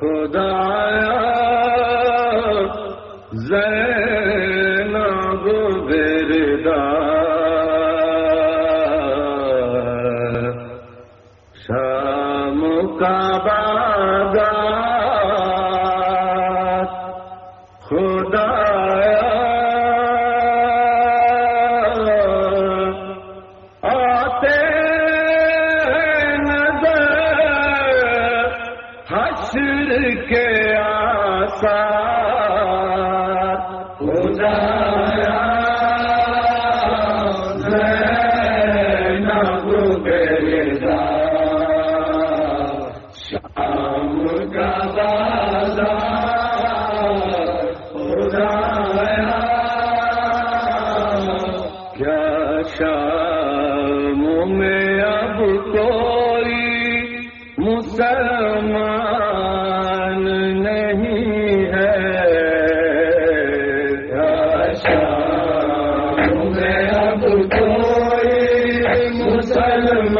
خدایا زینب بردا شام کا بادا کے آسان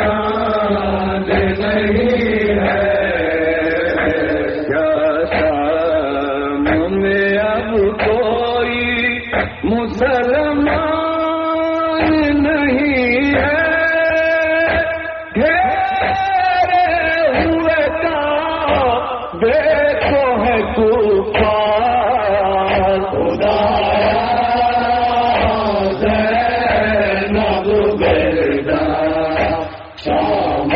اللہ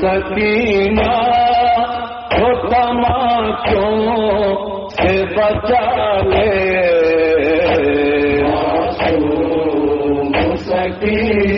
سکینہ وہ تماچوں سے بچا لے سکینہ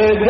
ہاں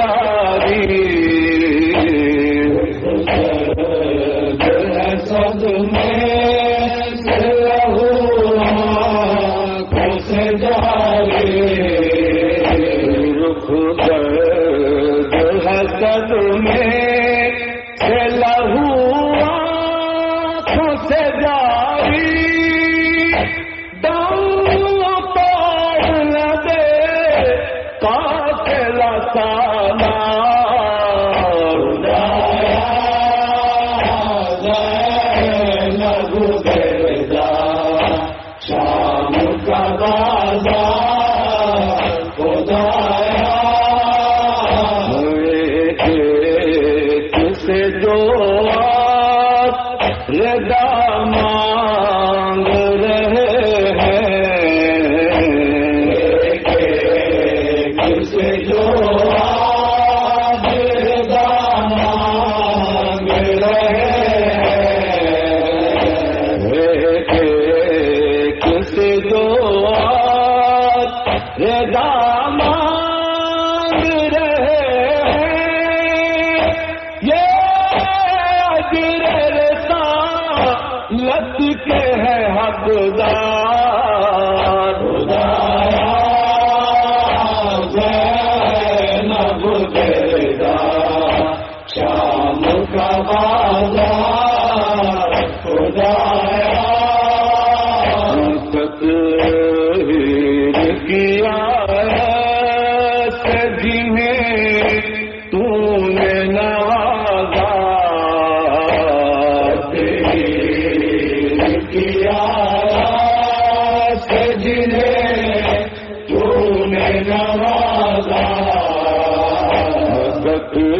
کے ہے حقدار۔ رکھے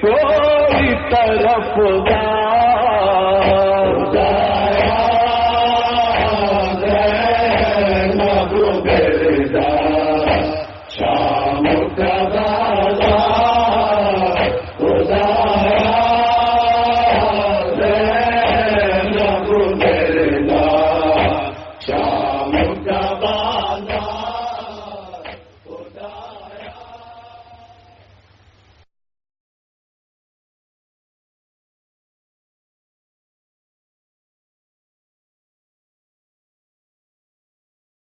کوئی طرف گا